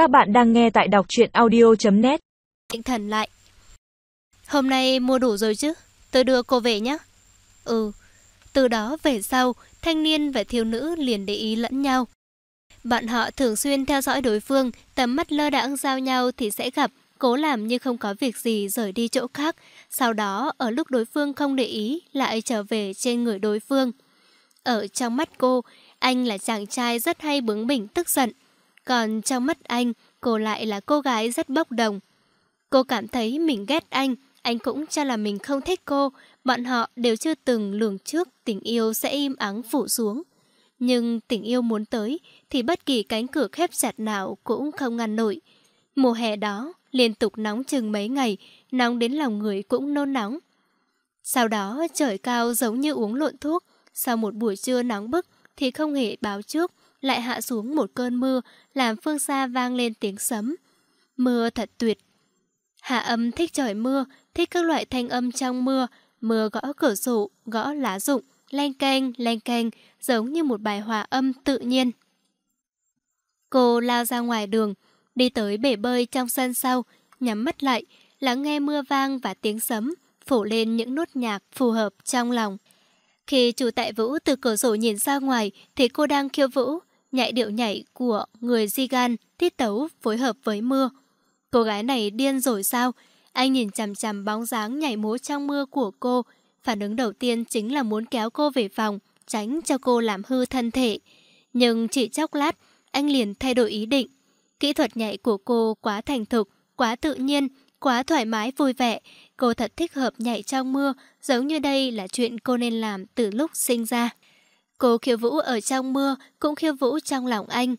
Các bạn đang nghe tại đọc truyện audio.net Định thần lại. Hôm nay mua đủ rồi chứ? Tôi đưa cô về nhé. Ừ. Từ đó về sau, Thanh niên và thiếu nữ liền để ý lẫn nhau. Bạn họ thường xuyên theo dõi đối phương, Tầm mắt lơ đãng giao nhau thì sẽ gặp, Cố làm như không có việc gì rời đi chỗ khác. Sau đó, ở lúc đối phương không để ý, Lại trở về trên người đối phương. Ở trong mắt cô, Anh là chàng trai rất hay bướng bỉnh, tức giận còn trong mắt anh, cô lại là cô gái rất bốc đồng. Cô cảm thấy mình ghét anh, anh cũng cho là mình không thích cô. Bọn họ đều chưa từng lường trước tình yêu sẽ im ắng phủ xuống. Nhưng tình yêu muốn tới thì bất kỳ cánh cửa khép chặt nào cũng không ngăn nổi. Mùa hè đó liên tục nóng chừng mấy ngày, nóng đến lòng người cũng nôn nóng. Sau đó trời cao giống như uống lộn thuốc, sau một buổi trưa nóng bức thì không hề báo trước lại hạ xuống một cơn mưa, làm phương xa vang lên tiếng sấm. Mưa thật tuyệt. Hạ âm thích trời mưa, thích các loại thanh âm trong mưa, mưa gõ cửa sổ, gõ lá rụng, len canh, len canh, giống như một bài hòa âm tự nhiên. Cô lao ra ngoài đường, đi tới bể bơi trong sân sau, nhắm mắt lại, lắng nghe mưa vang và tiếng sấm, phủ lên những nốt nhạc phù hợp trong lòng. Khi chủ tại Vũ từ cửa sổ nhìn ra ngoài thì cô đang khiêu vũ, nhạy điệu nhảy của người Zigan tiết tấu phối hợp với mưa. Cô gái này điên rồi sao? Anh nhìn chằm chằm bóng dáng nhảy múa trong mưa của cô. Phản ứng đầu tiên chính là muốn kéo cô về phòng, tránh cho cô làm hư thân thể. Nhưng chỉ chốc lát, anh liền thay đổi ý định. Kỹ thuật nhảy của cô quá thành thục, quá tự nhiên, quá thoải mái vui vẻ. Cô thật thích hợp nhảy trong mưa, giống như đây là chuyện cô nên làm từ lúc sinh ra. Cô khiêu vũ ở trong mưa, cũng khiêu vũ trong lòng anh.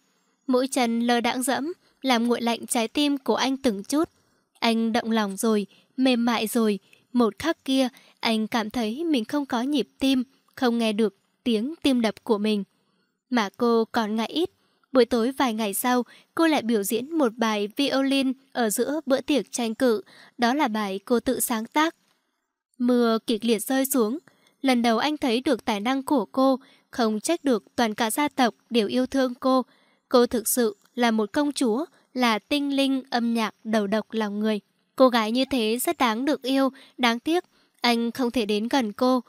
Mũi chân lơ đãng dẫm, làm nguội lạnh trái tim của anh từng chút. Anh động lòng rồi, mềm mại rồi. Một khắc kia, anh cảm thấy mình không có nhịp tim, không nghe được tiếng tim đập của mình. Mà cô còn ngại ít. Buổi tối vài ngày sau, cô lại biểu diễn một bài violin ở giữa bữa tiệc tranh cử. Đó là bài cô tự sáng tác. Mưa kịch liệt rơi xuống. Lần đầu anh thấy được tài năng của cô, không trách được toàn cả gia tộc đều yêu thương cô. Cô thực sự là một công chúa, là tinh linh âm nhạc đầu độc lòng người. Cô gái như thế rất đáng được yêu, đáng tiếc, anh không thể đến gần cô.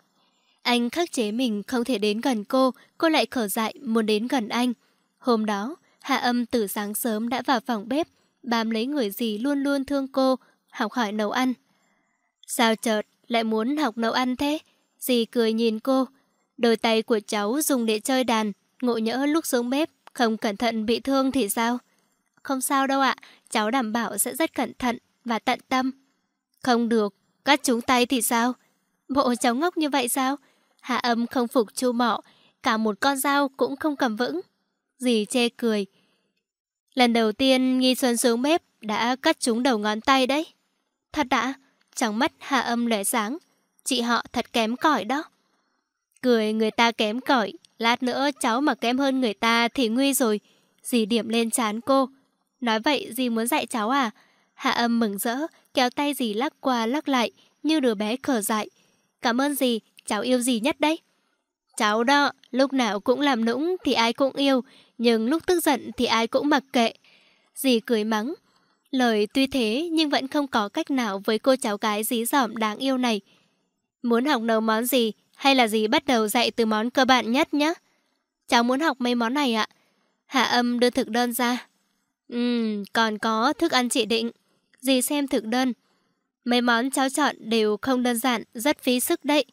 Anh khắc chế mình không thể đến gần cô, cô lại khở dại muốn đến gần anh. Hôm đó, Hạ âm từ sáng sớm đã vào phòng bếp, bám lấy người gì luôn luôn thương cô, học hỏi nấu ăn. Sao chợt lại muốn học nấu ăn thế? Dì cười nhìn cô, Đôi tay của cháu dùng để chơi đàn, ngộ nhỡ lúc xuống bếp, không cẩn thận bị thương thì sao? Không sao đâu ạ, cháu đảm bảo sẽ rất cẩn thận và tận tâm. Không được, cắt chúng tay thì sao? Bộ cháu ngốc như vậy sao? Hạ âm không phục chu mọ, cả một con dao cũng không cầm vững. Dì chê cười. Lần đầu tiên Nghi Xuân xuống bếp đã cắt chúng đầu ngón tay đấy. Thật đã, trắng mắt hạ âm lẻ sáng. Chị họ thật kém cỏi đó. Cười người ta kém cỏi, lát nữa cháu mà kém hơn người ta thì nguy rồi. Dì điểm lên chán cô. Nói vậy dì muốn dạy cháu à? Hạ âm mừng rỡ, kéo tay dì lắc qua lắc lại, như đứa bé khờ dại. Cảm ơn dì, cháu yêu dì nhất đấy. Cháu đó, lúc nào cũng làm nũng thì ai cũng yêu, nhưng lúc tức giận thì ai cũng mặc kệ. Dì cười mắng. Lời tuy thế nhưng vẫn không có cách nào với cô cháu gái dí dỏm đáng yêu này. Muốn học nấu món gì hay là gì bắt đầu dạy từ món cơ bản nhất nhé? Cháu muốn học mấy món này ạ. Hạ âm đưa thực đơn ra. Ừm, còn có thức ăn chỉ định. Dì xem thực đơn. Mấy món cháu chọn đều không đơn giản, rất phí sức đấy.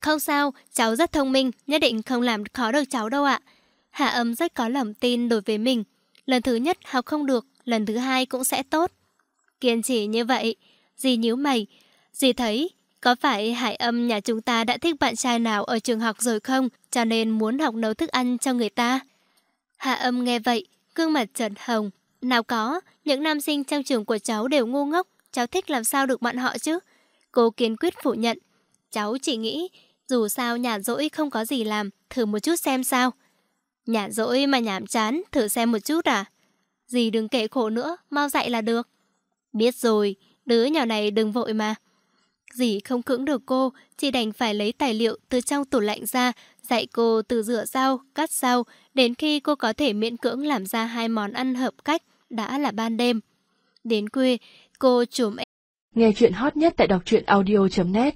Không sao, cháu rất thông minh, nhất định không làm khó được cháu đâu ạ. Hạ âm rất có lòng tin đối với mình. Lần thứ nhất học không được, lần thứ hai cũng sẽ tốt. Kiên trì như vậy, dì nhíu mày. Dì thấy có phải Hải âm nhà chúng ta đã thích bạn trai nào ở trường học rồi không, cho nên muốn học nấu thức ăn cho người ta? Hạ âm nghe vậy, gương mặt trần hồng. Nào có, những nam sinh trong trường của cháu đều ngu ngốc, cháu thích làm sao được bọn họ chứ? Cô kiên quyết phủ nhận. Cháu chỉ nghĩ, dù sao nhàn rỗi không có gì làm, thử một chút xem sao. Nhàn rỗi mà nhảm chán, thử xem một chút à? Dì đừng kể khổ nữa, mau dạy là được. Biết rồi, đứa nhỏ này đừng vội mà. Dì không cưỡng được cô, chỉ đành phải lấy tài liệu từ trong tủ lạnh ra, dạy cô từ rửa rau, cắt rau, đến khi cô có thể miễn cưỡng làm ra hai món ăn hợp cách, đã là ban đêm. Đến quê, cô trùm Nghe chuyện hot nhất tại đọc truyện audio.net